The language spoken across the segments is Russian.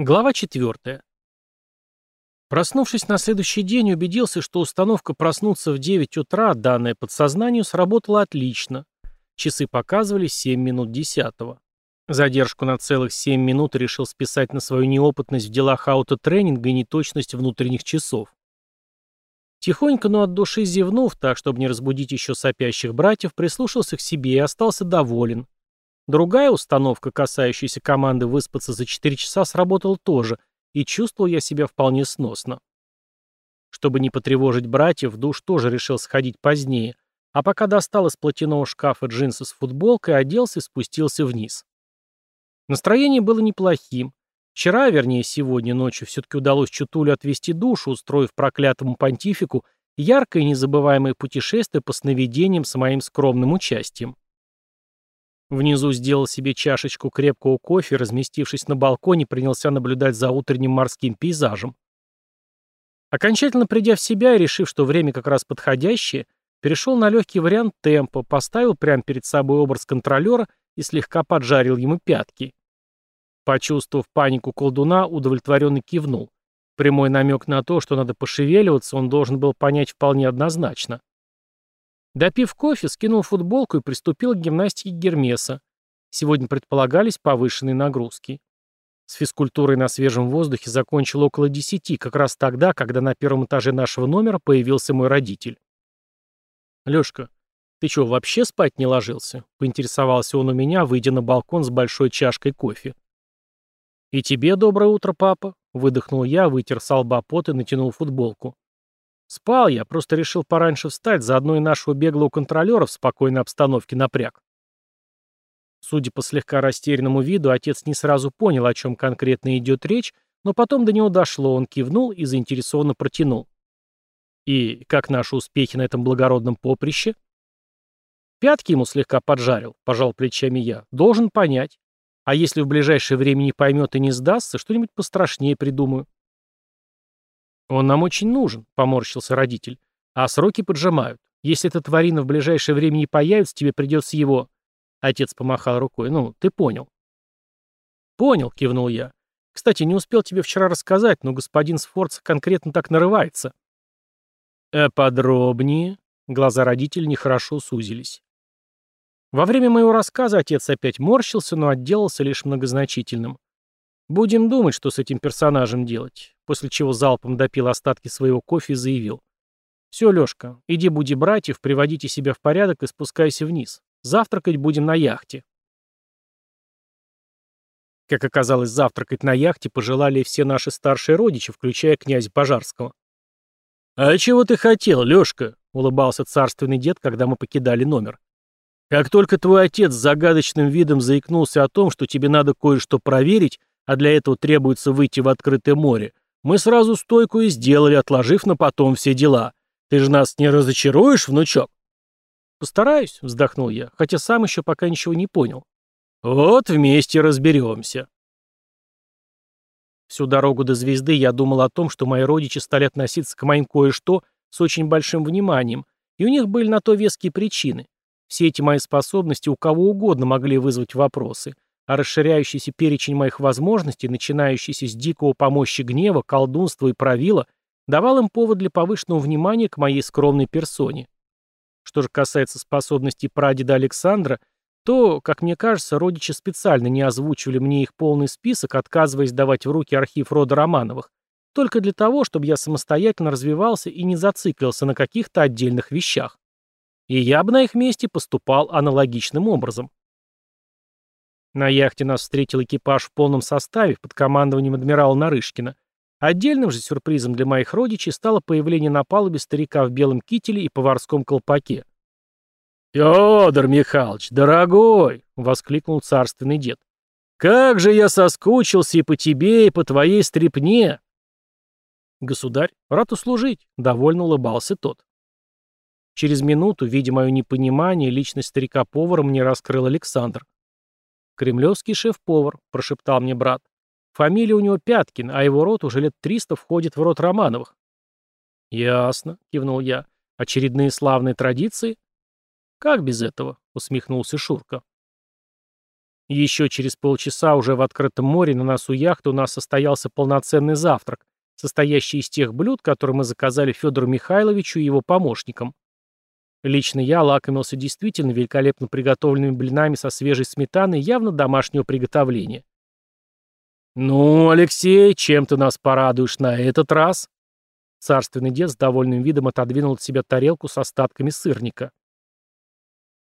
Глава 4. Проснувшись на следующий день, убедился, что установка проснуться в 9 утра, данная подсознанию, сработала отлично. Часы показывали 7 минут 10 Задержку на целых 7 минут решил списать на свою неопытность в делах аутотренинга и неточность внутренних часов. Тихонько, но от души зевнув, так, чтобы не разбудить еще сопящих братьев, прислушался к себе и остался доволен. Другая установка, касающаяся команды выспаться за 4 часа, сработала тоже, и чувствовал я себя вполне сносно. Чтобы не потревожить братьев, душ тоже решил сходить позднее, а пока достал из платяного шкафа джинсы с футболкой, оделся и спустился вниз. Настроение было неплохим. Вчера, вернее сегодня ночью, все-таки удалось Чутулю отвести душу, устроив проклятому понтифику яркое и незабываемое путешествие по сновидениям с моим скромным участием. Внизу сделал себе чашечку крепкого кофе, разместившись на балконе, принялся наблюдать за утренним морским пейзажем. Окончательно придя в себя и решив, что время как раз подходящее, перешел на легкий вариант темпа, поставил прямо перед собой образ контролера и слегка поджарил ему пятки. Почувствовав панику колдуна, удовлетворенно кивнул. Прямой намек на то, что надо пошевеливаться, он должен был понять вполне однозначно. Допив кофе, скинул футболку и приступил к гимнастике Гермеса. Сегодня предполагались повышенные нагрузки. С физкультурой на свежем воздухе закончил около десяти, как раз тогда, когда на первом этаже нашего номера появился мой родитель. «Лёшка, ты что, вообще спать не ложился?» — поинтересовался он у меня, выйдя на балкон с большой чашкой кофе. «И тебе доброе утро, папа», — выдохнул я, вытер с лба пот и натянул футболку. Спал я, просто решил пораньше встать, заодно и нашего беглого контролера в спокойной обстановке напряг. Судя по слегка растерянному виду, отец не сразу понял, о чем конкретно идет речь, но потом до него дошло, он кивнул и заинтересованно протянул. «И как наши успехи на этом благородном поприще?» «Пятки ему слегка поджарил», — пожал плечами я. «Должен понять. А если в ближайшее время не поймет и не сдастся, что-нибудь пострашнее придумаю». «Он нам очень нужен», — поморщился родитель. «А сроки поджимают. Если эта тварина в ближайшее время не появится, тебе придется его...» Отец помахал рукой. «Ну, ты понял». «Понял», — кивнул я. «Кстати, не успел тебе вчера рассказать, но господин Сфорца конкретно так нарывается». «Э, подробнее?» Глаза родителей нехорошо сузились. Во время моего рассказа отец опять морщился, но отделался лишь многозначительным. Будем думать, что с этим персонажем делать. После чего залпом допил остатки своего кофе и заявил. Все, Лешка, иди буди братьев, приводите себя в порядок и спускайся вниз. Завтракать будем на яхте. Как оказалось, завтракать на яхте пожелали все наши старшие родичи, включая князя Пожарского. «А чего ты хотел, Лешка?» — улыбался царственный дед, когда мы покидали номер. «Как только твой отец с загадочным видом заикнулся о том, что тебе надо кое-что проверить, а для этого требуется выйти в открытое море, мы сразу стойку и сделали, отложив на потом все дела. Ты же нас не разочаруешь, внучок?» «Постараюсь», — вздохнул я, хотя сам еще пока ничего не понял. «Вот вместе разберемся». Всю дорогу до звезды я думал о том, что мои родичи стали относиться к моим кое-что с очень большим вниманием, и у них были на то веские причины. Все эти мои способности у кого угодно могли вызвать вопросы — а расширяющийся перечень моих возможностей, начинающийся с дикого помощи гнева, колдунства и правила, давал им повод для повышенного внимания к моей скромной персоне. Что же касается способностей прадеда Александра, то, как мне кажется, родичи специально не озвучивали мне их полный список, отказываясь давать в руки архив рода Романовых, только для того, чтобы я самостоятельно развивался и не зациклился на каких-то отдельных вещах. И я бы на их месте поступал аналогичным образом. На яхте нас встретил экипаж в полном составе под командованием адмирала Нарышкина. Отдельным же сюрпризом для моих родичей стало появление на палубе старика в белом кителе и поварском колпаке. «Федор Михайлович, дорогой!» — воскликнул царственный дед. «Как же я соскучился и по тебе, и по твоей стрепне!» «Государь, рад услужить», — довольно улыбался тот. Через минуту, видя мое непонимание, личность старика-повара мне раскрыл Александр. «Кремлевский шеф-повар», — прошептал мне брат. «Фамилия у него Пяткин, а его род уже лет триста входит в род Романовых». «Ясно», — кивнул я. «Очередные славные традиции?» «Как без этого?» — усмехнулся Шурка. Еще через полчаса уже в открытом море на носу яхты у нас состоялся полноценный завтрак, состоящий из тех блюд, которые мы заказали Федору Михайловичу и его помощникам. Лично я лакомился действительно великолепно приготовленными блинами со свежей сметаной явно домашнего приготовления. «Ну, Алексей, чем ты нас порадуешь на этот раз?» Царственный дед с довольным видом отодвинул от себя тарелку с остатками сырника.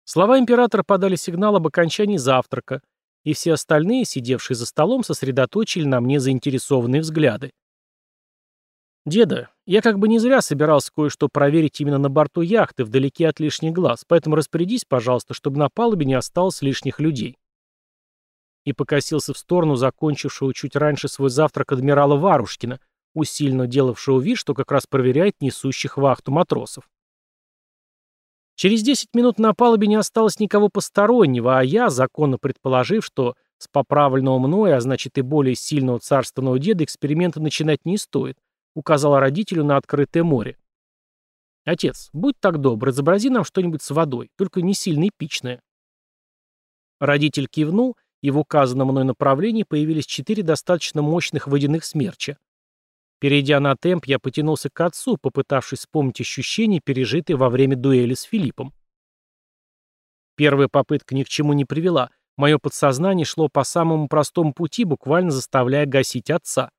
Слова императора подали сигнал об окончании завтрака, и все остальные, сидевшие за столом, сосредоточили на мне заинтересованные взгляды. «Деда, я как бы не зря собирался кое-что проверить именно на борту яхты, вдалеке от лишних глаз, поэтому распорядись, пожалуйста, чтобы на палубе не осталось лишних людей». И покосился в сторону закончившего чуть раньше свой завтрак адмирала Варушкина, усиленно делавшего вид, что как раз проверяет несущих вахту матросов. Через 10 минут на палубе не осталось никого постороннего, а я, законно предположив, что с поправленного мной, а значит и более сильного царственного деда, эксперименты начинать не стоит, указала родителю на открытое море. «Отец, будь так добр, изобрази нам что-нибудь с водой, только не сильно эпичное». Родитель кивнул, и в указанном мной направлении появились четыре достаточно мощных водяных смерча. Перейдя на темп, я потянулся к отцу, попытавшись вспомнить ощущения, пережитые во время дуэли с Филиппом. Первая попытка ни к чему не привела. Мое подсознание шло по самому простому пути, буквально заставляя гасить отца.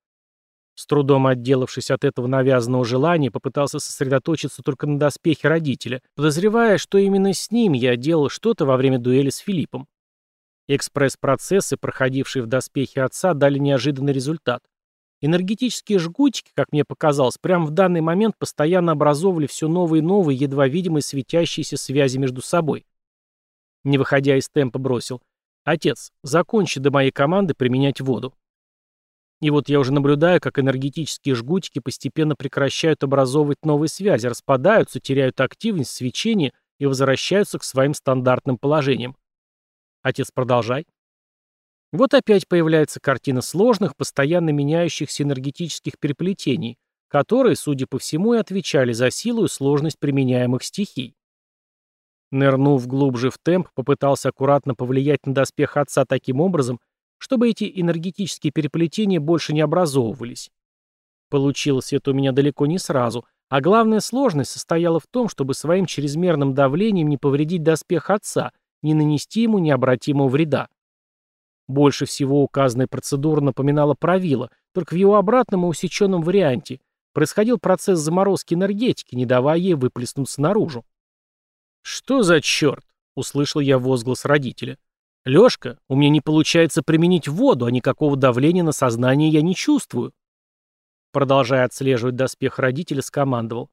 С трудом отделавшись от этого навязанного желания, попытался сосредоточиться только на доспехе родителя, подозревая, что именно с ним я делал что-то во время дуэли с Филиппом. Экспресс-процессы, проходившие в доспехе отца, дали неожиданный результат. Энергетические жгутики, как мне показалось, прямо в данный момент постоянно образовывали все новые и новые, едва видимые светящиеся связи между собой. Не выходя из темпа, бросил. «Отец, закончи до моей команды применять воду». И вот я уже наблюдаю, как энергетические жгутики постепенно прекращают образовывать новые связи, распадаются, теряют активность, свечение и возвращаются к своим стандартным положениям. Отец, продолжай. Вот опять появляется картина сложных, постоянно меняющихся энергетических переплетений, которые, судя по всему, и отвечали за силу и сложность применяемых стихий. Нырнув глубже в темп, попытался аккуратно повлиять на доспех отца таким образом, чтобы эти энергетические переплетения больше не образовывались. Получилось это у меня далеко не сразу, а главная сложность состояла в том, чтобы своим чрезмерным давлением не повредить доспех отца, не нанести ему необратимого вреда. Больше всего указанная процедура напоминала правило, только в его обратном и усеченном варианте. Происходил процесс заморозки энергетики, не давая ей выплеснуться наружу. «Что за черт?» — услышал я возглас родителя. «Лёшка, у меня не получается применить воду, а никакого давления на сознание я не чувствую». Продолжая отслеживать доспех родителя, скомандовал.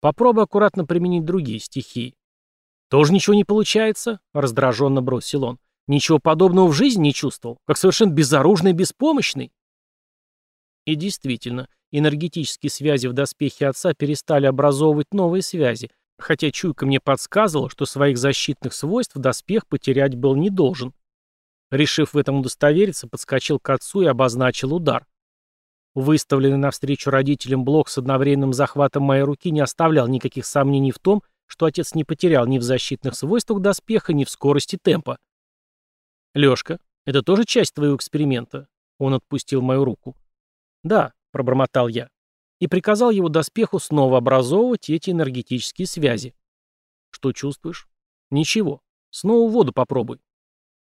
«Попробуй аккуратно применить другие стихии». «Тоже ничего не получается?» — раздраженно бросил он. «Ничего подобного в жизни не чувствовал, как совершенно безоружный и беспомощный». И действительно, энергетические связи в доспехе отца перестали образовывать новые связи, хотя чуйка мне подсказывала, что своих защитных свойств доспех потерять был не должен. Решив в этом удостовериться, подскочил к отцу и обозначил удар. Выставленный навстречу родителям блок с одновременным захватом моей руки не оставлял никаких сомнений в том, что отец не потерял ни в защитных свойствах доспеха, ни в скорости темпа. «Лёшка, это тоже часть твоего эксперимента?» Он отпустил мою руку. «Да», — пробормотал я и приказал его доспеху снова образовывать эти энергетические связи. Что чувствуешь? Ничего. Снова воду попробуй.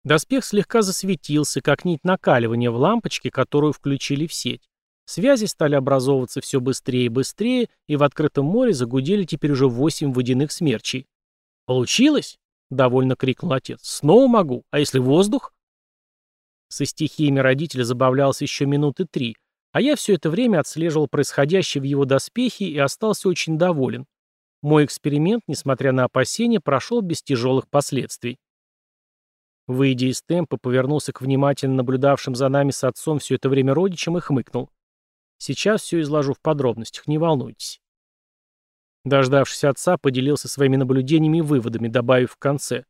Доспех слегка засветился, как нить накаливания в лампочке, которую включили в сеть. Связи стали образовываться все быстрее и быстрее, и в открытом море загудели теперь уже восемь водяных смерчей. «Получилось?» — довольно крикнул отец. «Снова могу. А если воздух?» Со стихиями родителя забавлялся еще минуты три, а я все это время отслеживал происходящее в его доспехе и остался очень доволен. Мой эксперимент, несмотря на опасения, прошел без тяжелых последствий. Выйдя из темпа, повернулся к внимательно наблюдавшим за нами с отцом все это время родичам и хмыкнул. Сейчас все изложу в подробностях, не волнуйтесь. Дождавшись отца, поделился своими наблюдениями и выводами, добавив в конце.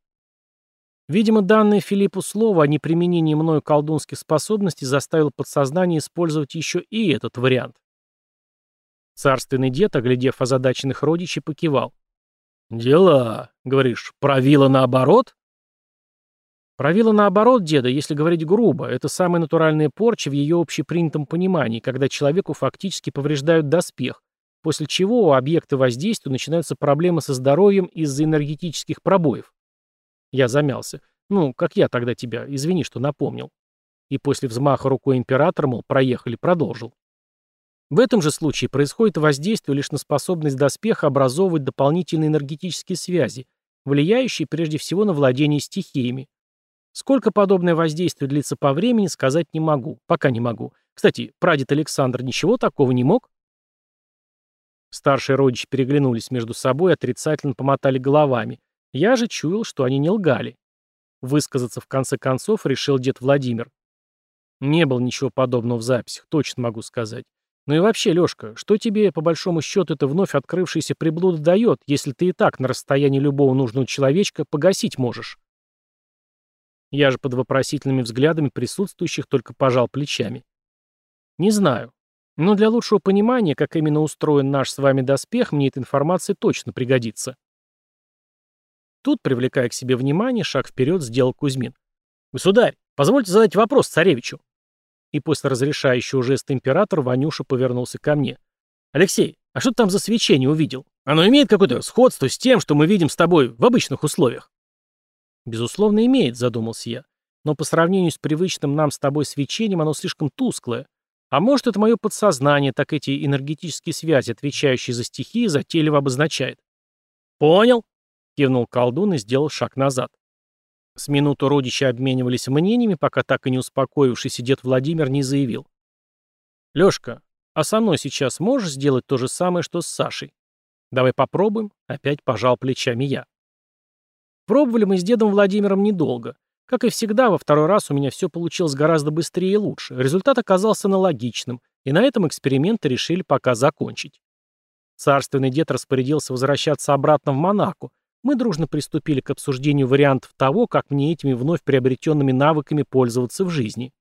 Видимо, данное Филиппу слово о неприменении мною колдунских способностей заставило подсознание использовать еще и этот вариант. Царственный дед, оглядев озадаченных родичей, покивал. «Дела, говоришь, правила наоборот?» Правило наоборот, деда, если говорить грубо, это самая натуральная порча в ее общепринятом понимании, когда человеку фактически повреждают доспех, после чего у объекта воздействия начинаются проблемы со здоровьем из-за энергетических пробоев. Я замялся. Ну, как я тогда тебя, извини, что напомнил. И после взмаха рукой императора, мол, проехали, продолжил. В этом же случае происходит воздействие лишь на способность доспеха образовывать дополнительные энергетические связи, влияющие прежде всего на владение стихиями. Сколько подобное воздействие длится по времени, сказать не могу. Пока не могу. Кстати, прадед Александр ничего такого не мог? Старшие родичи переглянулись между собой и отрицательно помотали головами. Я же чуял, что они не лгали. Высказаться в конце концов решил дед Владимир. Не было ничего подобного в записях, точно могу сказать. Ну и вообще, Лёшка, что тебе, по большому счету, это вновь открывшийся приблуда дает, если ты и так на расстоянии любого нужного человечка погасить можешь? Я же под вопросительными взглядами присутствующих только пожал плечами. Не знаю. Но для лучшего понимания, как именно устроен наш с вами доспех, мне эта информация точно пригодится. Тут, привлекая к себе внимание, шаг вперед сделал Кузьмин. «Государь, позвольте задать вопрос царевичу». И после разрешающего жеста императора Ванюша повернулся ко мне. «Алексей, а что ты там за свечение увидел? Оно имеет какое-то сходство с тем, что мы видим с тобой в обычных условиях?» «Безусловно, имеет», — задумался я. «Но по сравнению с привычным нам с тобой свечением оно слишком тусклое. А может, это мое подсознание, так эти энергетические связи, отвечающие за стихии, затейливо обозначает». «Понял», — кивнул колдун и сделал шаг назад. С минуту родичи обменивались мнениями, пока так и не успокоившийся дед Владимир не заявил. «Лёшка, а со мной сейчас можешь сделать то же самое, что с Сашей? Давай попробуем», — опять пожал плечами я. Пробовали мы с дедом Владимиром недолго. Как и всегда, во второй раз у меня все получилось гораздо быстрее и лучше. Результат оказался аналогичным, и на этом эксперименты решили пока закончить. Царственный дед распорядился возвращаться обратно в Монако, мы дружно приступили к обсуждению вариантов того, как мне этими вновь приобретенными навыками пользоваться в жизни.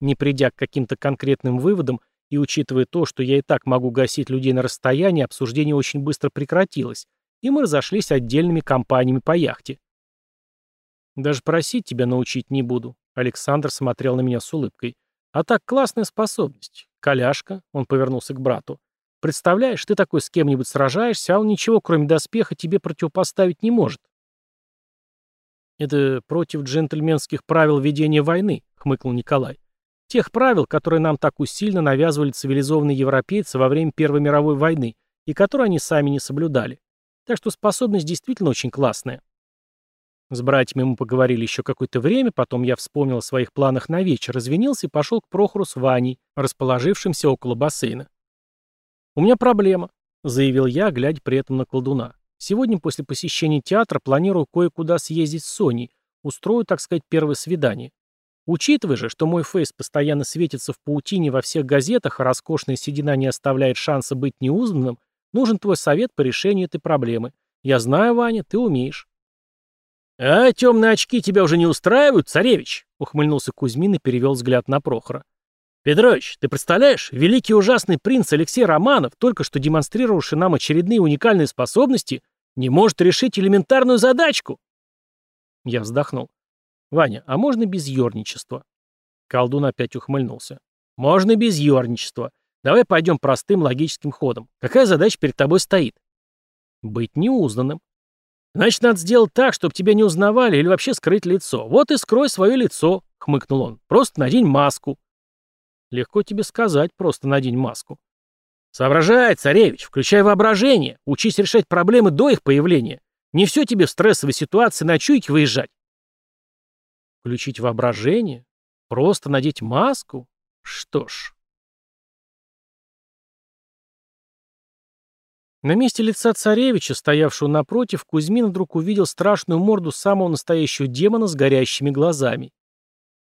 Не придя к каким-то конкретным выводам и учитывая то, что я и так могу гасить людей на расстоянии, обсуждение очень быстро прекратилось, и мы разошлись отдельными компаниями по яхте. «Даже просить тебя научить не буду», — Александр смотрел на меня с улыбкой. «А так классная способность. Коляшка», — он повернулся к брату. Представляешь, ты такой с кем-нибудь сражаешься, а он ничего, кроме доспеха, тебе противопоставить не может. Это против джентльменских правил ведения войны, хмыкнул Николай. Тех правил, которые нам так усильно навязывали цивилизованные европейцы во время Первой мировой войны, и которые они сами не соблюдали. Так что способность действительно очень классная. С братьями мы поговорили еще какое-то время, потом я вспомнил о своих планах на вечер, извинился и пошел к Прохору с Ваней, расположившимся около бассейна. «У меня проблема», — заявил я, глядя при этом на колдуна. «Сегодня после посещения театра планирую кое-куда съездить с Соней, устрою, так сказать, первое свидание. Учитывая же, что мой фейс постоянно светится в паутине во всех газетах, а роскошная седина не оставляет шанса быть неузнанным, нужен твой совет по решению этой проблемы. Я знаю, Ваня, ты умеешь». «А темные очки тебя уже не устраивают, царевич?» — ухмыльнулся Кузьмин и перевел взгляд на Прохора. «Петрович, ты представляешь, великий ужасный принц Алексей Романов, только что демонстрировавший нам очередные уникальные способности, не может решить элементарную задачку!» Я вздохнул. «Ваня, а можно без ерничества?» Колдун опять ухмыльнулся. «Можно без ерничества. Давай пойдем простым логическим ходом. Какая задача перед тобой стоит?» «Быть неузнанным». «Значит, надо сделать так, чтобы тебя не узнавали или вообще скрыть лицо. Вот и скрой свое лицо», — хмыкнул он. «Просто надень маску». Легко тебе сказать, просто надень маску. Соображай, царевич, включай воображение, учись решать проблемы до их появления. Не все тебе в стрессовой ситуации на чуйки выезжать. Включить воображение? Просто надеть маску? Что ж... На месте лица царевича, стоявшего напротив, Кузьмин вдруг увидел страшную морду самого настоящего демона с горящими глазами.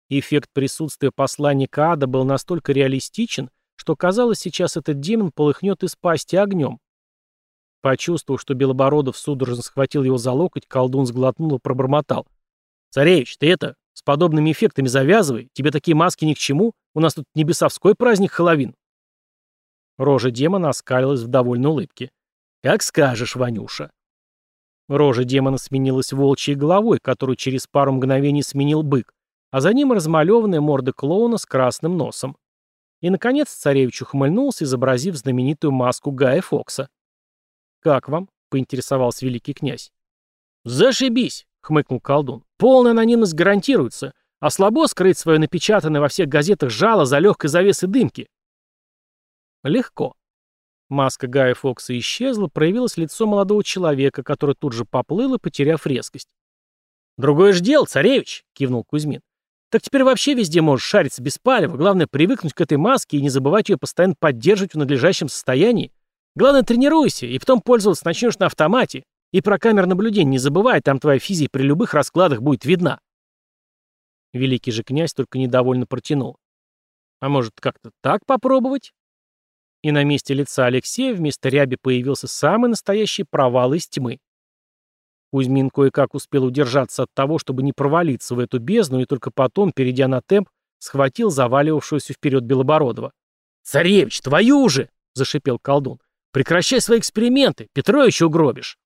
Эффект присутствия посланника ада был настолько реалистичен, что казалось, сейчас этот демон полыхнет из пасти огнем. Почувствовав, что Белобородов судорожно схватил его за локоть, колдун сглотнул и пробормотал. «Царевич, ты это, с подобными эффектами завязывай, тебе такие маски ни к чему, у нас тут не бесовской праздник Хэллоуин». Рожа демона оскалилась в довольной улыбке. «Как скажешь, Ванюша». Рожа демона сменилась волчьей головой, которую через пару мгновений сменил бык, а за ним размалеванная морда клоуна с красным носом. И, наконец, царевич ухмыльнулся, изобразив знаменитую маску Гая Фокса. «Как вам?» — поинтересовался великий князь. «Зашибись!» — хмыкнул колдун. «Полная анонимность гарантируется, а слабо скрыть свое напечатанное во всех газетах жало за легкой завесой дымки». Легко. Маска Гая Фокса исчезла, проявилось лицо молодого человека, который тут же поплыл и потеряв резкость. «Другое ж дело, царевич!» — кивнул Кузьмин. «Так теперь вообще везде можешь шариться без палева. Главное, привыкнуть к этой маске и не забывать ее постоянно поддерживать в надлежащем состоянии. Главное, тренируйся, и потом пользоваться начнешь на автомате. И про камер наблюдения не забывай, там твоя физия при любых раскладах будет видна». Великий же князь только недовольно протянул. «А может, как-то так попробовать?» и на месте лица Алексея вместо ряби появился самый настоящий провал из тьмы. Кузьмин кое-как успел удержаться от того, чтобы не провалиться в эту бездну, и только потом, перейдя на темп, схватил заваливавшегося вперед Белобородова. «Царевич, твою же!» — зашипел колдун. «Прекращай свои эксперименты! Петрович угробишь!»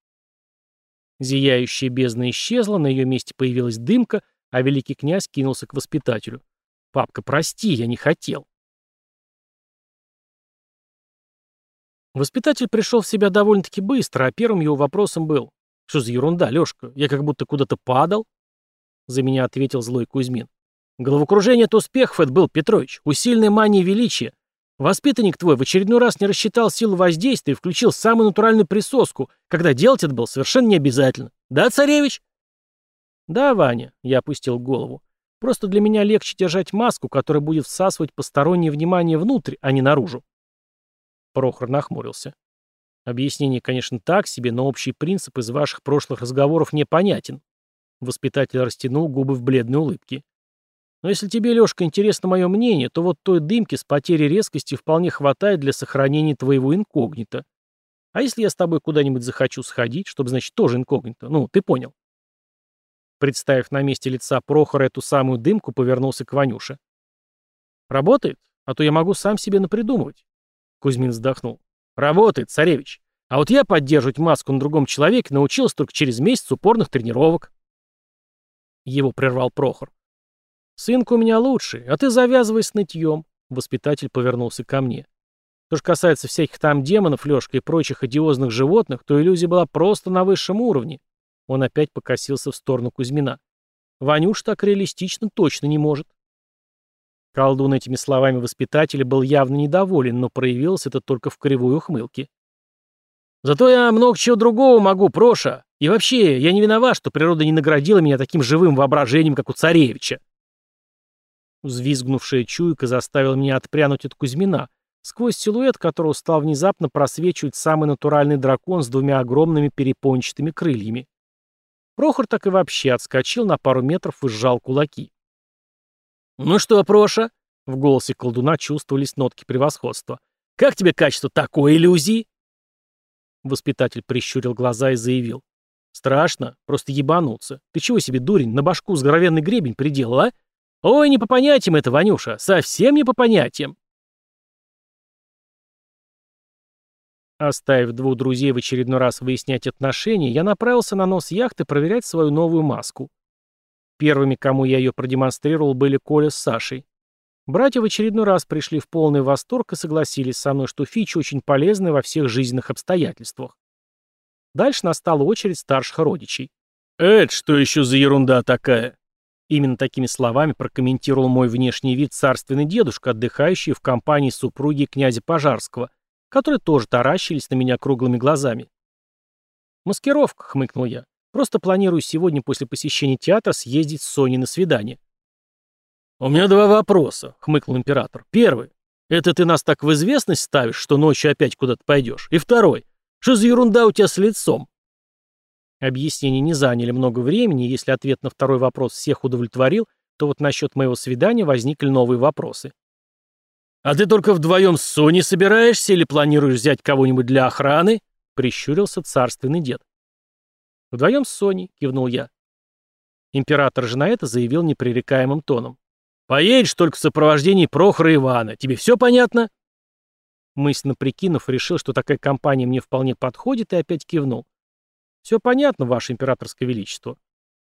Зияющая бездна исчезла, на ее месте появилась дымка, а великий князь кинулся к воспитателю. «Папка, прости, я не хотел». Воспитатель пришел в себя довольно-таки быстро, а первым его вопросом был «Что за ерунда, Лешка? Я как будто куда-то падал?» За меня ответил злой Кузьмин. «Головокружение от успехов это был, Петрович. Усиленная мания величия. Воспитанник твой в очередной раз не рассчитал силу воздействия и включил самую натуральную присоску, когда делать это было совершенно не обязательно. Да, царевич?» «Да, Ваня», — я опустил голову. «Просто для меня легче держать маску, которая будет всасывать постороннее внимание внутрь, а не наружу». Прохор нахмурился. Объяснение, конечно, так себе, но общий принцип из ваших прошлых разговоров мне понятен. Воспитатель растянул губы в бледной улыбке. Но если тебе, Лешка, интересно мое мнение, то вот той дымки с потерей резкости вполне хватает для сохранения твоего инкогнито. А если я с тобой куда-нибудь захочу сходить, чтобы, значит, тоже инкогнито? Ну, ты понял. Представив на месте лица Прохора эту самую дымку, повернулся к Ванюше. Работает? А то я могу сам себе напридумывать. Кузьмин вздохнул. «Работает, царевич. А вот я поддерживать маску на другом человеке научился только через месяц упорных тренировок». Его прервал Прохор. «Сынку у меня лучший, а ты завязывай с нытьем», — воспитатель повернулся ко мне. Что же касается всяких там демонов, Лёшка и прочих одиозных животных, то иллюзия была просто на высшем уровне. Он опять покосился в сторону Кузьмина. Ванюш так реалистично точно не может. Колдун этими словами воспитателя был явно недоволен, но проявилось это только в кривой ухмылке. «Зато я много чего другого могу, Проша. И вообще, я не виноват, что природа не наградила меня таким живым воображением, как у царевича». Взвизгнувшая чуйка заставила меня отпрянуть от Кузьмина, сквозь силуэт которого стал внезапно просвечивать самый натуральный дракон с двумя огромными перепончатыми крыльями. Прохор так и вообще отскочил на пару метров и сжал кулаки. «Ну что, Проша?» — в голосе колдуна чувствовались нотки превосходства. «Как тебе качество такой иллюзии?» Воспитатель прищурил глаза и заявил. «Страшно, просто ебануться. Ты чего себе, дурень, на башку здоровенный гребень приделал, а? Ой, не по понятиям это, Ванюша, совсем не по понятиям». Оставив двух друзей в очередной раз выяснять отношения, я направился на нос яхты проверять свою новую маску. Первыми, кому я ее продемонстрировал, были Коля с Сашей. Братья в очередной раз пришли в полный восторг и согласились со мной, что фича очень полезная во всех жизненных обстоятельствах. Дальше настала очередь старших родичей. «Это что еще за ерунда такая?» Именно такими словами прокомментировал мой внешний вид царственный дедушка, отдыхающий в компании супруги князя Пожарского, которые тоже таращились на меня круглыми глазами. «Маскировка», — хмыкнул я. Просто планирую сегодня после посещения театра съездить с Соней на свидание. «У меня два вопроса», — хмыкнул император. «Первый. Это ты нас так в известность ставишь, что ночью опять куда-то пойдешь? И второй. Что за ерунда у тебя с лицом?» Объяснения не заняли много времени, если ответ на второй вопрос всех удовлетворил, то вот насчет моего свидания возникли новые вопросы. «А ты только вдвоем с Соней собираешься или планируешь взять кого-нибудь для охраны?» — прищурился царственный дед. «Вдвоем с Соней», — кивнул я. Император же на это заявил непререкаемым тоном. «Поедешь только в сопровождении Прохора Ивана. Тебе все понятно?» Мысленно прикинув, решил, что такая компания мне вполне подходит, и опять кивнул. Все понятно, ваше императорское величество.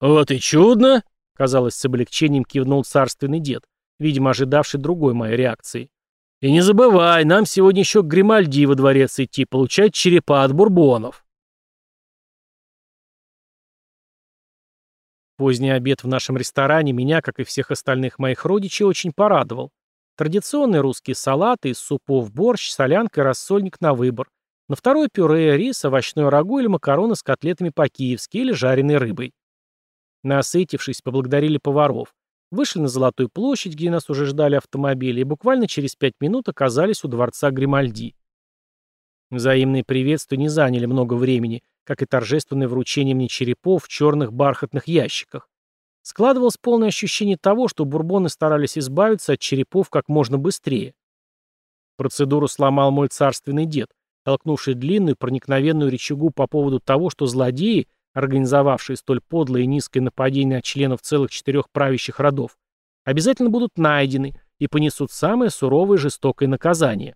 Вот и чудно, казалось, с облегчением кивнул царственный дед, видимо, ожидавший другой моей реакции. И не забывай, нам сегодня еще к Гримальди во дворец идти, получать черепа от бурбонов. Поздний обед в нашем ресторане меня, как и всех остальных моих родичей, очень порадовал. Традиционные русские салаты из супов борщ, солянка и рассольник на выбор. На второе пюре, рис, овощной рагу или макароны с котлетами по-киевски или жареной рыбой. Насытившись, поблагодарили поваров. Вышли на Золотую площадь, где нас уже ждали автомобили, и буквально через пять минут оказались у дворца Гримальди. Взаимные приветствия не заняли много времени, как и торжественное вручение мне черепов в черных бархатных ящиках. Складывалось полное ощущение того, что бурбоны старались избавиться от черепов как можно быстрее. Процедуру сломал мой царственный дед, толкнувший длинную проникновенную речугу по поводу того, что злодеи, организовавшие столь подлое и низкое нападение от членов целых четырех правящих родов, обязательно будут найдены и понесут самое суровое жестокое наказание.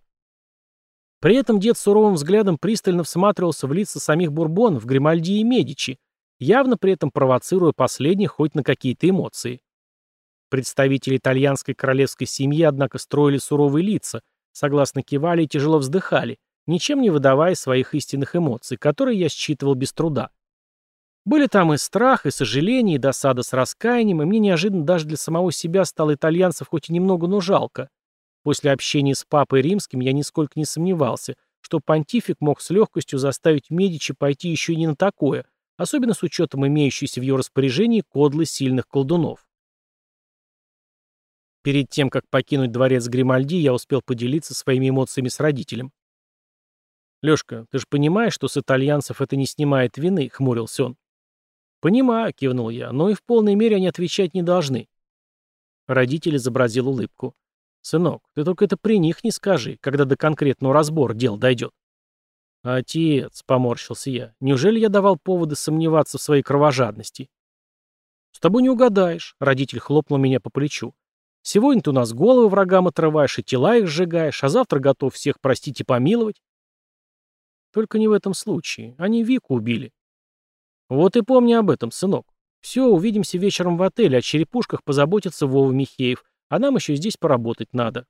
При этом дед суровым взглядом пристально всматривался в лица самих Бурбонов, Гримальди и Медичи, явно при этом провоцируя последних хоть на какие-то эмоции. Представители итальянской королевской семьи, однако, строили суровые лица, согласно кивали и тяжело вздыхали, ничем не выдавая своих истинных эмоций, которые я считывал без труда. Были там и страх, и сожаление, и досада с раскаянием, и мне неожиданно даже для самого себя стало итальянцев хоть и немного, но жалко. После общения с папой римским я нисколько не сомневался, что понтифик мог с легкостью заставить Медичи пойти еще не на такое, особенно с учетом имеющейся в ее распоряжении кодлы сильных колдунов. Перед тем, как покинуть дворец Гримальди, я успел поделиться своими эмоциями с родителем. «Лешка, ты же понимаешь, что с итальянцев это не снимает вины?» — хмурился он. «Понимаю», — кивнул я, — «но и в полной мере они отвечать не должны». Родитель изобразил улыбку. «Сынок, ты только это при них не скажи, когда до конкретного разбора дел дойдет». «Отец», — поморщился я, — «неужели я давал поводы сомневаться в своей кровожадности?» «С тобой не угадаешь», — родитель хлопнул меня по плечу. «Сегодня ты у нас головы врагам отрываешь и тела их сжигаешь, а завтра готов всех простить и помиловать». «Только не в этом случае. Они Вику убили». «Вот и помни об этом, сынок. Все, увидимся вечером в отеле, о черепушках позаботится Вова Михеев, а нам еще здесь поработать надо.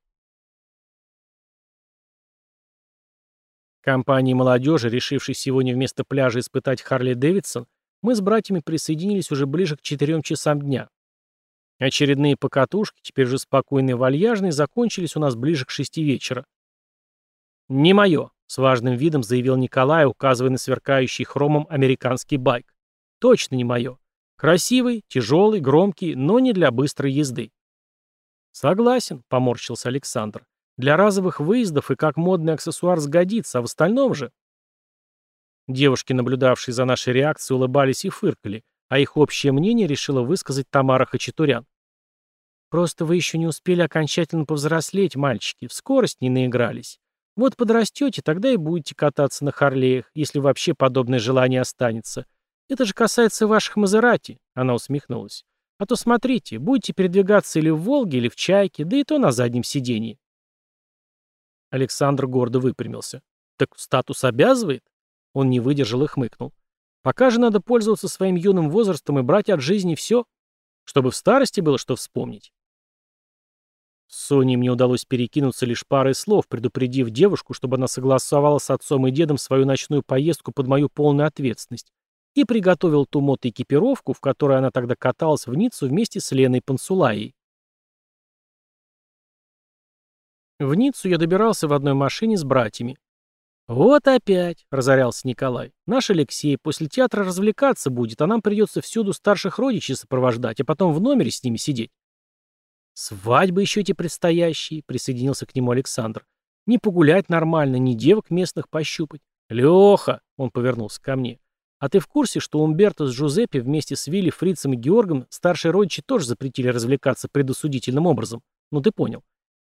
Компании молодежи, решившей сегодня вместо пляжа испытать Харли Дэвидсон, мы с братьями присоединились уже ближе к четырем часам дня. Очередные покатушки, теперь же спокойные вальяжные, закончились у нас ближе к шести вечера. «Не мое», — с важным видом заявил Николай, указывая на сверкающий хромом американский байк. «Точно не мое. Красивый, тяжелый, громкий, но не для быстрой езды. «Согласен», — поморщился Александр. «Для разовых выездов и как модный аксессуар сгодится, а в остальном же...» Девушки, наблюдавшие за нашей реакцией, улыбались и фыркали, а их общее мнение решила высказать Тамара Хачатурян. «Просто вы еще не успели окончательно повзрослеть, мальчики, в скорость не наигрались. Вот подрастете, тогда и будете кататься на Харлеях, если вообще подобное желание останется. Это же касается ваших Мазерати», — она усмехнулась. А то смотрите, будете передвигаться или в «Волге», или в «Чайке», да и то на заднем сидении. Александр гордо выпрямился. Так статус обязывает? Он не выдержал и хмыкнул. Пока же надо пользоваться своим юным возрастом и брать от жизни все, чтобы в старости было что вспомнить. С Соней мне удалось перекинуться лишь парой слов, предупредив девушку, чтобы она согласовала с отцом и дедом свою ночную поездку под мою полную ответственность и приготовил ту мотоэкипировку, в которой она тогда каталась в Ниццу вместе с Леной Пансулаей. В Ниццу я добирался в одной машине с братьями. «Вот опять», — разорялся Николай, — «наш Алексей после театра развлекаться будет, а нам придется всюду старших родичей сопровождать, а потом в номере с ними сидеть». «Свадьбы еще эти предстоящие», — присоединился к нему Александр. «Не погулять нормально, ни девок местных пощупать». «Леха», — он повернулся ко мне, а ты в курсе, что Умберто с Джузеппе вместе с Вилли, Фрицем и Георгом старшие родичи тоже запретили развлекаться предосудительным образом? Ну ты понял.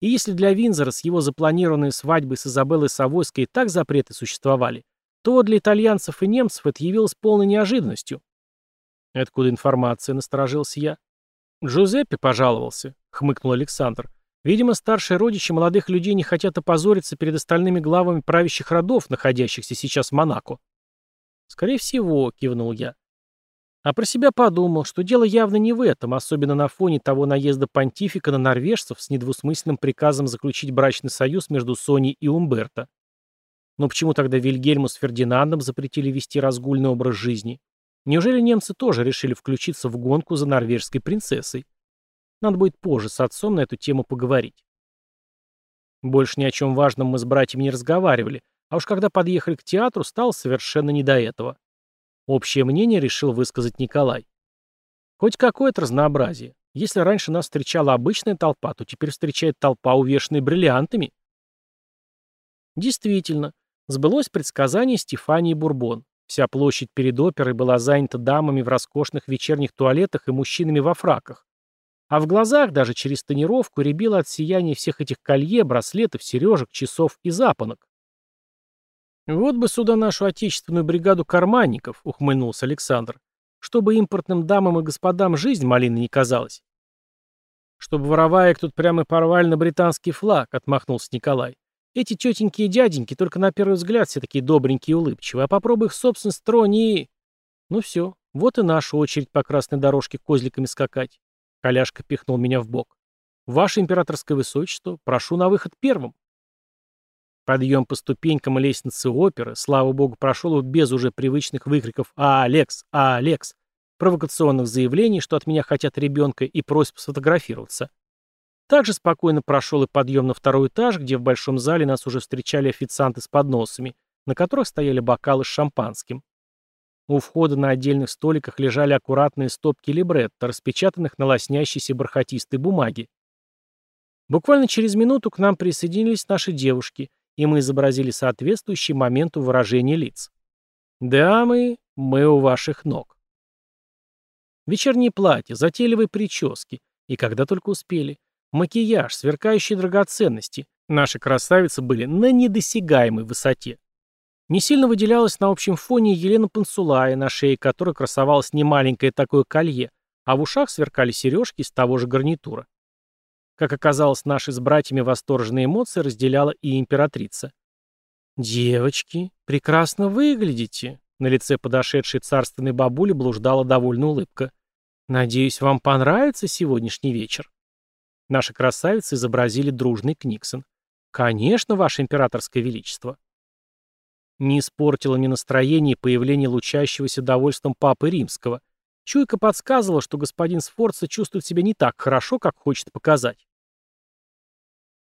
И если для Винзора с его запланированной свадьбой с Изабеллой Савойской и так запреты существовали, то для итальянцев и немцев это явилось полной неожиданностью. Откуда информация, насторожился я. Джузеппе пожаловался, хмыкнул Александр. Видимо, старшие родичи молодых людей не хотят опозориться перед остальными главами правящих родов, находящихся сейчас в Монако. Скорее всего, кивнул я. А про себя подумал, что дело явно не в этом, особенно на фоне того наезда понтифика на норвежцев с недвусмысленным приказом заключить брачный союз между Соней и Умберто. Но почему тогда Вильгельму с Фердинандом запретили вести разгульный образ жизни? Неужели немцы тоже решили включиться в гонку за норвежской принцессой? Надо будет позже с отцом на эту тему поговорить. Больше ни о чем важном мы с братьями не разговаривали, а уж когда подъехали к театру, стало совершенно не до этого. Общее мнение решил высказать Николай. Хоть какое-то разнообразие. Если раньше нас встречала обычная толпа, то теперь встречает толпа, увешанная бриллиантами. Действительно, сбылось предсказание Стефании Бурбон. Вся площадь перед оперой была занята дамами в роскошных вечерних туалетах и мужчинами во фраках. А в глазах, даже через тонировку, рябило от сияния всех этих колье, браслетов, сережек, часов и запонок. «Вот бы сюда нашу отечественную бригаду карманников», — ухмыльнулся Александр, «чтобы импортным дамам и господам жизнь малины не казалась». «Чтобы вороваек тут прямо порвали на британский флаг», — отмахнулся Николай. «Эти тетеньки и дяденьки только на первый взгляд все такие добренькие и улыбчивые, а попробуй их собственно строни и...» «Ну все, вот и наша очередь по красной дорожке козликами скакать». Коляшка пихнул меня в бок. «Ваше императорское высочество, прошу на выход первым». Подъем по ступенькам лестницы оперы, слава богу, прошел без уже привычных выкриков «А, Алекс! А, Алекс!», провокационных заявлений, что от меня хотят ребенка, и просьб сфотографироваться. Также спокойно прошел и подъем на второй этаж, где в большом зале нас уже встречали официанты с подносами, на которых стояли бокалы с шампанским. У входа на отдельных столиках лежали аккуратные стопки либретто, распечатанных на лоснящейся бархатистой бумаге. Буквально через минуту к нам присоединились наши девушки – и мы изобразили соответствующий моменту выражение лиц. «Дамы, мы у ваших ног». Вечерние платья, затейливые прически, и когда только успели, макияж, сверкающие драгоценности, наши красавицы были на недосягаемой высоте. Не сильно выделялась на общем фоне Елена Пансулая, на шее которой красовалось немаленькое такое колье, а в ушах сверкали сережки из того же гарнитура. Как оказалось, наши с братьями восторженные эмоции разделяла и императрица. «Девочки, прекрасно выглядите!» На лице подошедшей царственной бабули блуждала довольно улыбка. «Надеюсь, вам понравится сегодняшний вечер?» Наши красавицы изобразили дружный Книксон. «Конечно, ваше императорское величество!» Не испортило мне настроение появление лучащегося довольством папы римского – Чуйка подсказывала, что господин Сфорца чувствует себя не так хорошо, как хочет показать.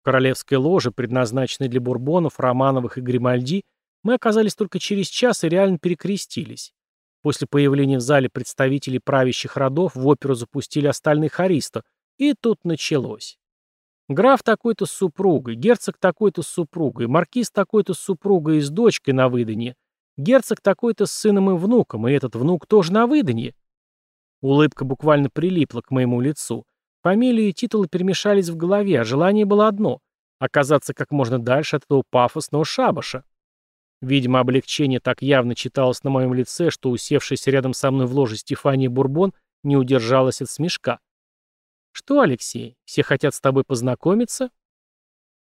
В королевской ложе, предназначенной для бурбонов, Романовых и Гримальди, мы оказались только через час и реально перекрестились. После появления в зале представителей правящих родов в оперу запустили остальных аристов, и тут началось. Граф такой-то с супругой, герцог такой-то с супругой, маркиз такой-то с супругой и с дочкой на выданье, герцог такой-то с сыном и внуком, и этот внук тоже на выданье. Улыбка буквально прилипла к моему лицу. Фамилии и титулы перемешались в голове, а желание было одно — оказаться как можно дальше от этого пафосного шабаша. Видимо, облегчение так явно читалось на моем лице, что усевшаяся рядом со мной в ложе Стефания Бурбон не удержалась от смешка. «Что, Алексей, все хотят с тобой познакомиться?»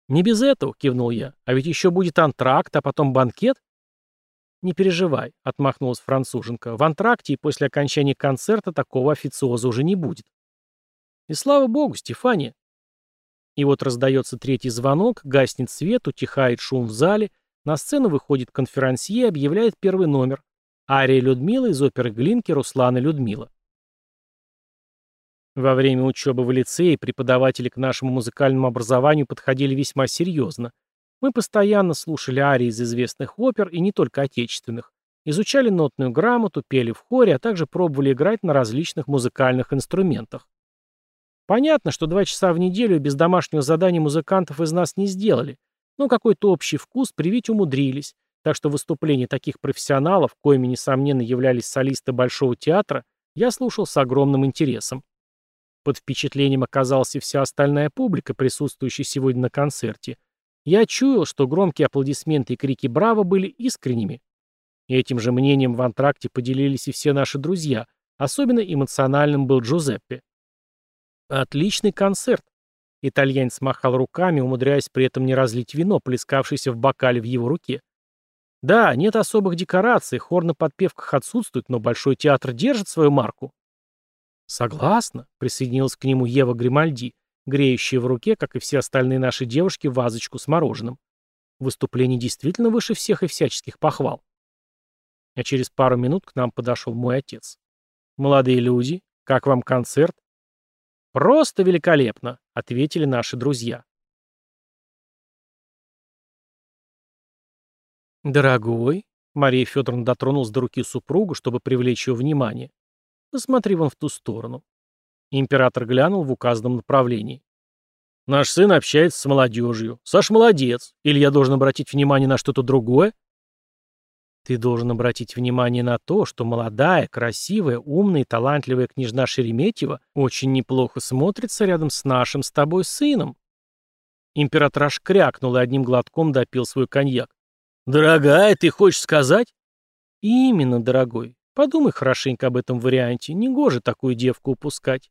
«Не без этого», — кивнул я. «А ведь еще будет антракт, а потом банкет?» «Не переживай», — отмахнулась француженка. «В антракте и после окончания концерта такого официоза уже не будет». «И слава богу, Стефания». И вот раздается третий звонок, гаснет свет, утихает шум в зале, на сцену выходит конферансье и объявляет первый номер. Ария Людмила из оперы Глинки Руслана Людмила. Во время учебы в лицее преподаватели к нашему музыкальному образованию подходили весьма серьезно — мы постоянно слушали арии из известных опер, и не только отечественных, изучали нотную грамоту, пели в хоре, а также пробовали играть на различных музыкальных инструментах. Понятно, что два часа в неделю без домашнего задания музыкантов из нас не сделали, но какой-то общий вкус привить умудрились, так что выступления таких профессионалов, коими, несомненно, являлись солисты Большого театра, я слушал с огромным интересом. Под впечатлением оказалась и вся остальная публика, присутствующая сегодня на концерте, я чуял, что громкие аплодисменты и крики «Браво!» были искренними. Этим же мнением в антракте поделились и все наши друзья, особенно эмоциональным был Джузеппе. Отличный концерт. Итальянец махал руками, умудряясь при этом не разлить вино, плескавшееся в бокале в его руке. Да, нет особых декораций, хор на подпевках отсутствует, но Большой театр держит свою марку. Согласна, присоединилась к нему Ева Гримальди, греющая в руке, как и все остальные наши девушки, вазочку с мороженым. Выступление действительно выше всех и всяческих похвал. А через пару минут к нам подошел мой отец. «Молодые люди, как вам концерт?» «Просто великолепно», — ответили наши друзья. «Дорогой», — Мария Федоровна дотронулась до руки супругу, чтобы привлечь ее внимание, — «посмотри вон в ту сторону». Император глянул в указанном направлении. «Наш сын общается с молодежью. Саш молодец. Или я должен обратить внимание на что-то другое?» Ты должен обратить внимание на то, что молодая, красивая, умная и талантливая княжна Шереметьева очень неплохо смотрится рядом с нашим с тобой сыном. Император аж крякнул и одним глотком допил свой коньяк. «Дорогая, ты хочешь сказать?» «Именно, дорогой. Подумай хорошенько об этом варианте. Негоже такую девку упускать».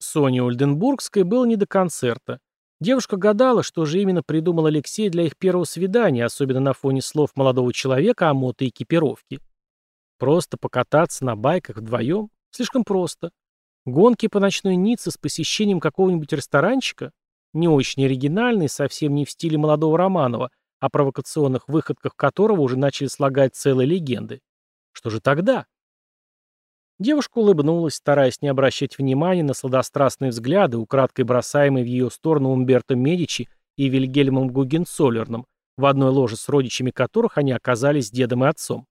Соне Ольденбургской было не до концерта. Девушка гадала, что же именно придумал Алексей для их первого свидания, особенно на фоне слов молодого человека о мотоэкипировке. Просто покататься на байках вдвоем? Слишком просто. Гонки по ночной Ницце с посещением какого-нибудь ресторанчика? Не очень оригинальный, совсем не в стиле молодого Романова, о провокационных выходках которого уже начали слагать целые легенды. Что же тогда? Девушка улыбнулась, стараясь не обращать внимания на сладострастные взгляды, украдкой бросаемые в ее сторону Умберто Медичи и Вильгельмом Гугенцоллерном, в одной ложе с родичами которых они оказались дедом и отцом.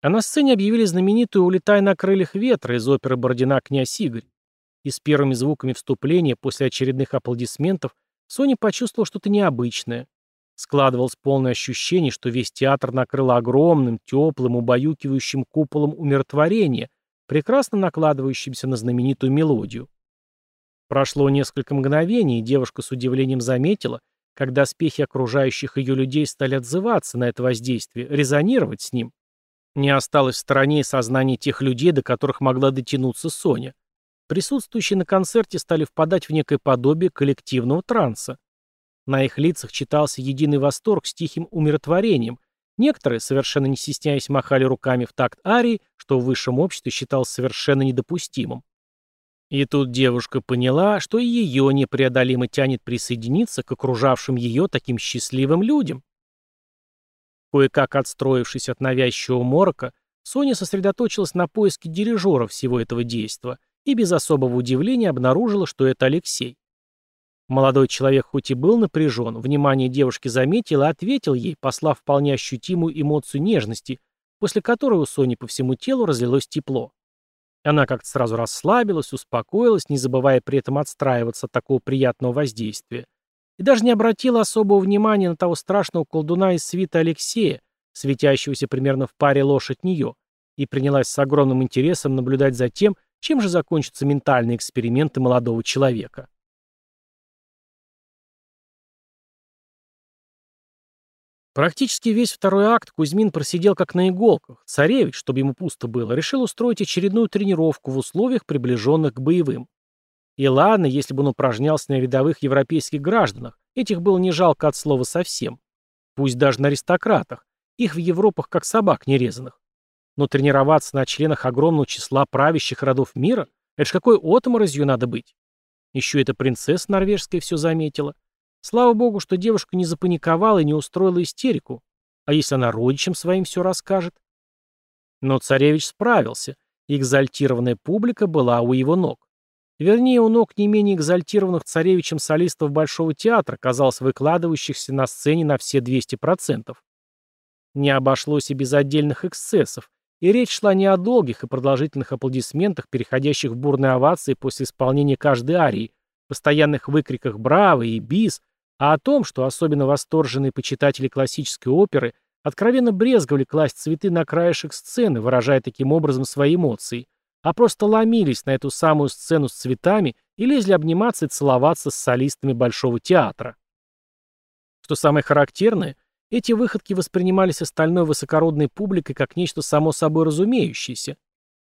А на сцене объявили знаменитую «Улетай на крыльях ветра» из оперы Бородина «Князь Игорь». И с первыми звуками вступления, после очередных аплодисментов, Соня почувствовала что-то необычное. Складывалось полное ощущение, что весь театр накрыло огромным, теплым, убаюкивающим куполом умиротворения, прекрасно накладывающимся на знаменитую мелодию. Прошло несколько мгновений, и девушка с удивлением заметила, когда спехи окружающих ее людей стали отзываться на это воздействие, резонировать с ним. Не осталось в стороне сознания тех людей, до которых могла дотянуться Соня. Присутствующие на концерте стали впадать в некое подобие коллективного транса. На их лицах читался единый восторг с тихим умиротворением. Некоторые, совершенно не стесняясь, махали руками в такт арии, что в высшем обществе считалось совершенно недопустимым. И тут девушка поняла, что и ее непреодолимо тянет присоединиться к окружавшим ее таким счастливым людям. Кое-как отстроившись от навязчивого морока, Соня сосредоточилась на поиске дирижера всего этого действа и без особого удивления обнаружила, что это Алексей. Молодой человек хоть и был напряжен, внимание девушки заметил и ответил ей, послав вполне ощутимую эмоцию нежности, после которой у Сони по всему телу разлилось тепло. Она как-то сразу расслабилась, успокоилась, не забывая при этом отстраиваться от такого приятного воздействия. И даже не обратила особого внимания на того страшного колдуна из свита Алексея, светящегося примерно в паре ложь от нее, и принялась с огромным интересом наблюдать за тем, чем же закончатся ментальные эксперименты молодого человека. Практически весь второй акт Кузьмин просидел как на иголках. Царевич, чтобы ему пусто было, решил устроить очередную тренировку в условиях, приближенных к боевым. И ладно, если бы он упражнялся на рядовых европейских гражданах, этих было не жалко от слова совсем. Пусть даже на аристократах, их в Европах как собак нерезанных. Но тренироваться на членах огромного числа правящих родов мира, это ж какой отморозью надо быть. Еще эта принцесса норвежская все заметила. Слава богу, что девушка не запаниковала и не устроила истерику. А если она родичам своим все расскажет? Но царевич справился, экзальтированная публика была у его ног. Вернее, у ног не менее экзальтированных царевичем солистов Большого театра, казалось, выкладывающихся на сцене на все 200%. Не обошлось и без отдельных эксцессов, и речь шла не о долгих и продолжительных аплодисментах, переходящих в бурные овации после исполнения каждой арии, постоянных выкриках «Браво!» и «Бис!», а о том, что особенно восторженные почитатели классической оперы откровенно брезговали класть цветы на краешек сцены, выражая таким образом свои эмоции, а просто ломились на эту самую сцену с цветами и лезли обниматься и целоваться с солистами Большого театра. Что самое характерное, эти выходки воспринимались остальной высокородной публикой как нечто само собой разумеющееся.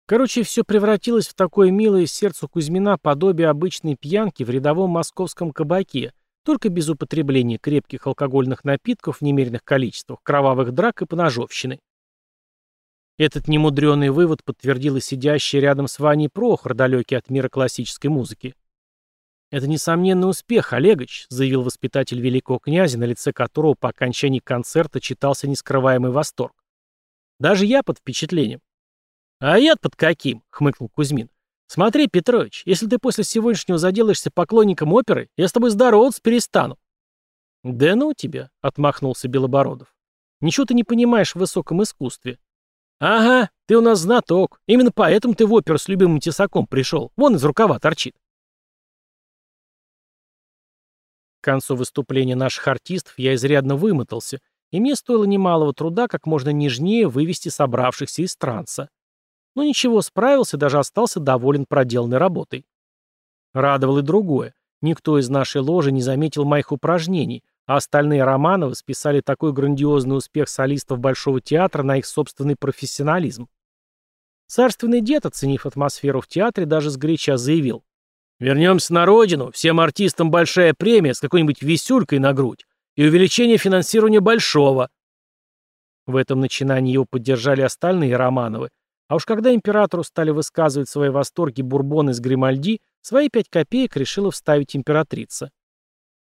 Короче, все превратилось в такое милое сердцу Кузьмина подобие обычной пьянки в рядовом московском кабаке, только без употребления крепких алкогольных напитков в немеренных количествах, кровавых драк и поножовщины. Этот немудренный вывод подтвердил и сидящий рядом с Ваней Прохор, далекий от мира классической музыки. «Это несомненный успех, Олегович», — заявил воспитатель великого князя, на лице которого по окончании концерта читался нескрываемый восторг. «Даже я под впечатлением». «А я под каким?» — хмыкнул Кузьмин. «Смотри, Петрович, если ты после сегодняшнего заделаешься поклонником оперы, я с тобой здороваться перестану». «Да ну тебя», — отмахнулся Белобородов. «Ничего ты не понимаешь в высоком искусстве». «Ага, ты у нас знаток. Именно поэтому ты в оперу с любимым тесаком пришел. Вон из рукава торчит». К концу выступления наших артистов я изрядно вымотался, и мне стоило немалого труда как можно нежнее вывести собравшихся из транса. Но ничего, справился, даже остался доволен проделанной работой. Радовало и другое. Никто из нашей ложи не заметил моих упражнений, а остальные Романовы списали такой грандиозный успех солистов Большого театра на их собственный профессионализм. Царственный дед, оценив атмосферу в театре, даже сгоряча заявил. «Вернемся на родину, всем артистам большая премия с какой-нибудь висюлькой на грудь и увеличение финансирования Большого». В этом начинании его поддержали остальные Романовы, а уж когда императору стали высказывать свои восторги Бурбон из Гримальди, свои пять копеек решила вставить императрица.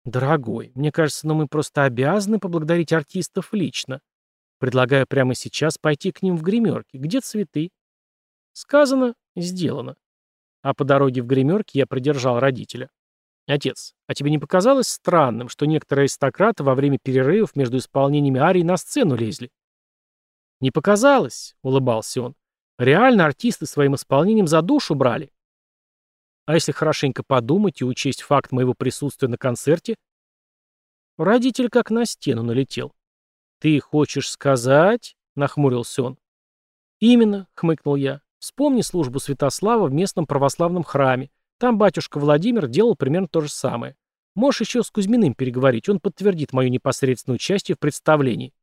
«Дорогой, мне кажется, но ну мы просто обязаны поблагодарить артистов лично. Предлагаю прямо сейчас пойти к ним в гримерки. Где цветы?» Сказано, сделано. А по дороге в гримерке я придержал родителя. «Отец, а тебе не показалось странным, что некоторые аристократы во время перерывов между исполнениями арий на сцену лезли?» «Не показалось», — улыбался он. Реально артисты своим исполнением за душу брали. А если хорошенько подумать и учесть факт моего присутствия на концерте? Родитель как на стену налетел. «Ты хочешь сказать?» — нахмурился он. «Именно», — хмыкнул я. «Вспомни службу Святослава в местном православном храме. Там батюшка Владимир делал примерно то же самое. Можешь еще с Кузьминым переговорить, он подтвердит мое непосредственное участие в представлении».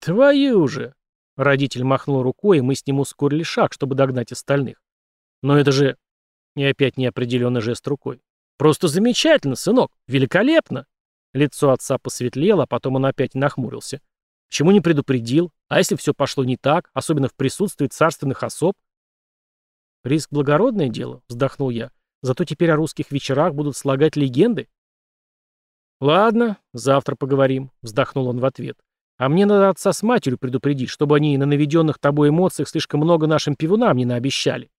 «Твою же!» Родитель махнул рукой, и мы с ним ускорили шаг, чтобы догнать остальных. Но это же... И опять неопределенный жест рукой. Просто замечательно, сынок, великолепно. Лицо отца посветлело, а потом он опять нахмурился. Почему не предупредил? А если все пошло не так, особенно в присутствии царственных особ? Риск благородное дело, вздохнул я. Зато теперь о русских вечерах будут слагать легенды. Ладно, завтра поговорим, вздохнул он в ответ. А мне надо отца с матерью предупредить, чтобы они на наведенных тобой эмоциях слишком много нашим пивунам не наобещали.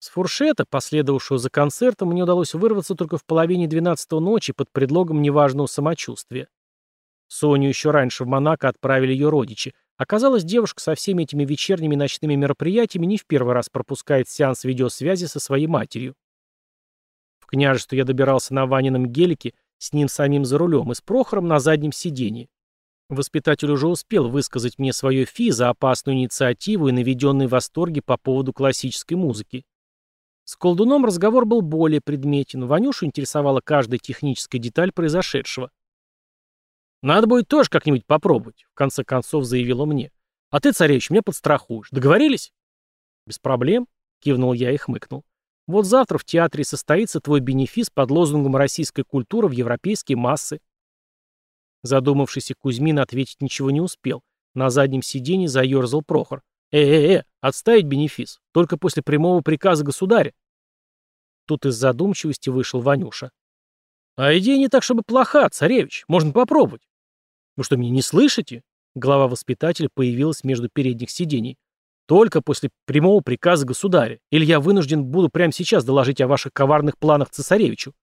С фуршета, последовавшего за концертом, мне удалось вырваться только в половине двенадцатого ночи под предлогом неважного самочувствия. Соню еще раньше в Монако отправили ее родичи. Оказалось, девушка со всеми этими вечерними ночными мероприятиями не в первый раз пропускает сеанс видеосвязи со своей матерью. В княжество я добирался на Ванином гелике с ним самим за рулем и с Прохором на заднем сиденье. Воспитатель уже успел высказать мне свое фи за опасную инициативу и наведенные восторги по поводу классической музыки. С колдуном разговор был более предметен, Ванюшу интересовала каждая техническая деталь произошедшего. «Надо будет тоже как-нибудь попробовать», — в конце концов заявила мне. «А ты, царевич, меня подстрахуешь. Договорились?» «Без проблем», — кивнул я и хмыкнул. Вот завтра в театре состоится твой бенефис под лозунгом «Российская культура в европейские массы». Задумавшийся Кузьмин ответить ничего не успел. На заднем сиденье заерзал Прохор. «Э-э-э, отставить бенефис. Только после прямого приказа государя». Тут из задумчивости вышел Ванюша. «А идея не так, чтобы плоха, царевич. Можно попробовать». «Вы что, меня не слышите?» Глава воспитателя появилась между передних сидений. Только после прямого приказа государя. Или я вынужден буду прямо сейчас доложить о ваших коварных планах цесаревичу.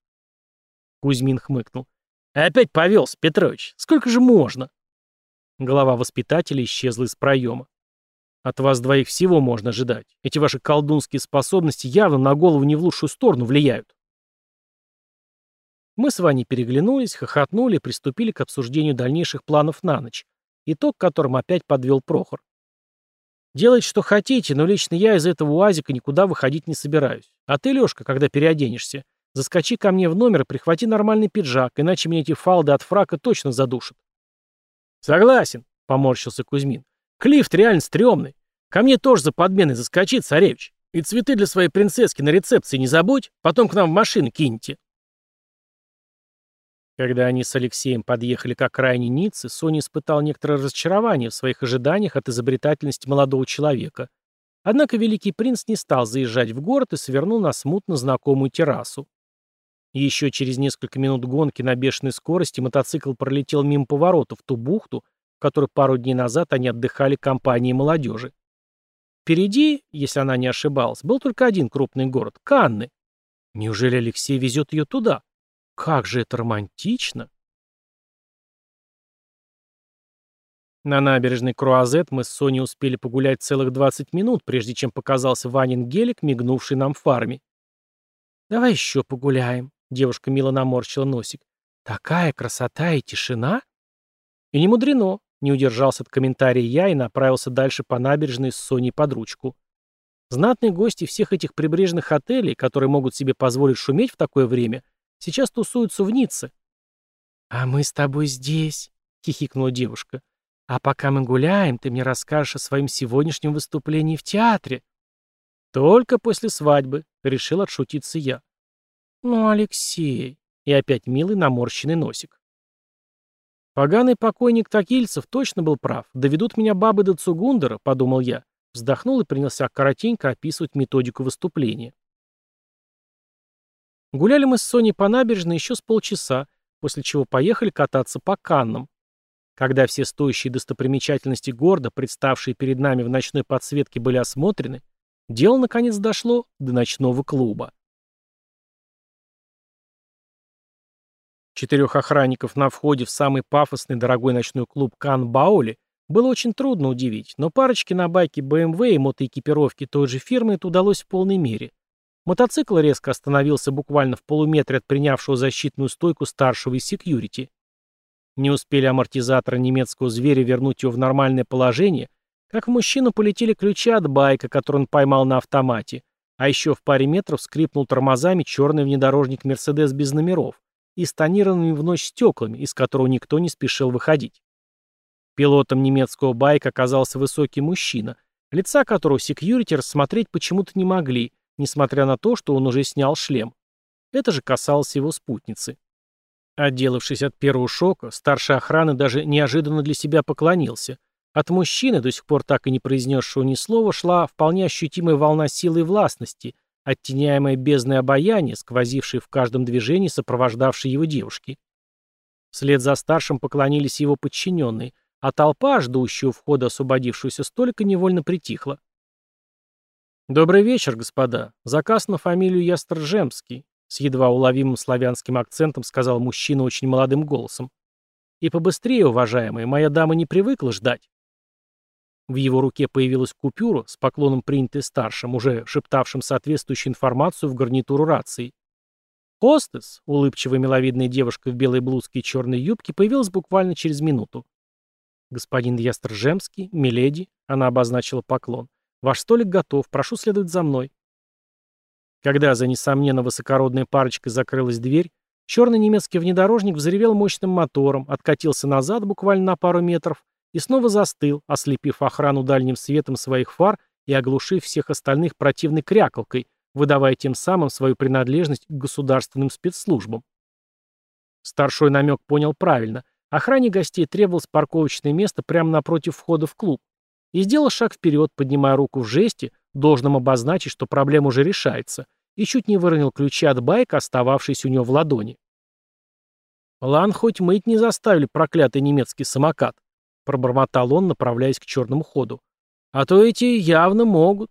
Кузьмин хмыкнул. Опять повелся, Петрович. Сколько же можно? Голова воспитателя исчезла из проема. От вас двоих всего можно ожидать. Эти ваши колдунские способности явно на голову не в лучшую сторону влияют. Мы с Ваней переглянулись, хохотнули и приступили к обсуждению дальнейших планов на ночь, итог которым опять подвел Прохор. Делайте, что хотите, но лично я из этого уазика никуда выходить не собираюсь. А ты, Лёшка, когда переоденешься, заскочи ко мне в номер и прихвати нормальный пиджак, иначе меня эти фалды от фрака точно задушат. Согласен, поморщился Кузьмин. Клифт реально стрёмный. Ко мне тоже за подменой заскочит, царевич. И цветы для своей принцесски на рецепции не забудь, потом к нам в машину киньте. Когда они с Алексеем подъехали к окраине Ниццы, Соня испытал некоторое разочарование в своих ожиданиях от изобретательности молодого человека. Однако великий принц не стал заезжать в город и свернул на смутно знакомую террасу. еще через несколько минут гонки на бешеной скорости мотоцикл пролетел мимо поворота в ту бухту, в которой пару дней назад они отдыхали компанией молодежи. Впереди, если она не ошибалась, был только один крупный город — Канны. Неужели Алексей везет ее туда? Как же это романтично! На набережной Круазет мы с Соней успели погулять целых 20 минут, прежде чем показался Ванин гелик, мигнувший нам фарме. «Давай еще погуляем», — девушка мило наморщила носик. «Такая красота и тишина!» И не мудрено, не удержался от комментария я и направился дальше по набережной с Соней под ручку. Знатные гости всех этих прибрежных отелей, которые могут себе позволить шуметь в такое время, Сейчас тусуются в Ницце». «А мы с тобой здесь», — хихикнула девушка. «А пока мы гуляем, ты мне расскажешь о своем сегодняшнем выступлении в театре». «Только после свадьбы», — решил отшутиться я. «Ну, Алексей...» И опять милый наморщенный носик. «Поганый покойник Такильцев точно был прав. Доведут меня бабы до Цугундера», — подумал я. Вздохнул и принялся коротенько описывать методику выступления. Гуляли мы с Соней по набережной еще с полчаса, после чего поехали кататься по Каннам. Когда все стоящие достопримечательности города, представшие перед нами в ночной подсветке, были осмотрены, дело наконец дошло до ночного клуба. Четырех охранников на входе в самый пафосный дорогой ночной клуб Кан Баоли было очень трудно удивить, но парочке на байке BMW и мотоэкипировки той же фирмы это удалось в полной мере. Мотоцикл резко остановился буквально в полуметре от принявшего защитную стойку старшего из секьюрити. Не успели амортизаторы немецкого зверя вернуть его в нормальное положение, как в мужчину полетели ключи от байка, который он поймал на автомате, а еще в паре метров скрипнул тормозами черный внедорожник «Мерседес» без номеров и с тонированными в ночь стеклами, из которого никто не спешил выходить. Пилотом немецкого байка оказался высокий мужчина, лица которого секьюрити рассмотреть почему-то не могли – несмотря на то, что он уже снял шлем. Это же касалось его спутницы. Отделавшись от первого шока, старший охраны даже неожиданно для себя поклонился. От мужчины, до сих пор так и не произнесшего ни слова, шла вполне ощутимая волна силы и властности, оттеняемая бездной обаяния, сквозившей в каждом движении сопровождавшей его девушки. Вслед за старшим поклонились его подчиненные, а толпа, ждущая у входа освободившегося столика, невольно притихла. «Добрый вечер, господа. Заказ на фамилию Ястржемский», с едва уловимым славянским акцентом сказал мужчина очень молодым голосом. «И побыстрее, уважаемые, моя дама не привыкла ждать». В его руке появилась купюра, с поклоном принятой старшим, уже шептавшим соответствующую информацию в гарнитуру рации. Хостес, улыбчивая миловидная девушка в белой блузке и черной юбке, появилась буквально через минуту. «Господин Ястржемский, миледи», — она обозначила поклон, Ваш столик готов, прошу следовать за мной. Когда за несомненно высокородной парочкой закрылась дверь, черный немецкий внедорожник взревел мощным мотором, откатился назад буквально на пару метров и снова застыл, ослепив охрану дальним светом своих фар и оглушив всех остальных противной крякалкой, выдавая тем самым свою принадлежность к государственным спецслужбам. Старшой намек понял правильно. Охране гостей требовалось парковочное место прямо напротив входа в клуб, и сделал шаг вперед, поднимая руку в жесте, должным обозначить, что проблема уже решается, и чуть не выронил ключи от байка, остававшиеся у него в ладони. «Лан хоть мыть не заставили проклятый немецкий самокат», пробормотал он, направляясь к черному ходу. «А то эти явно могут.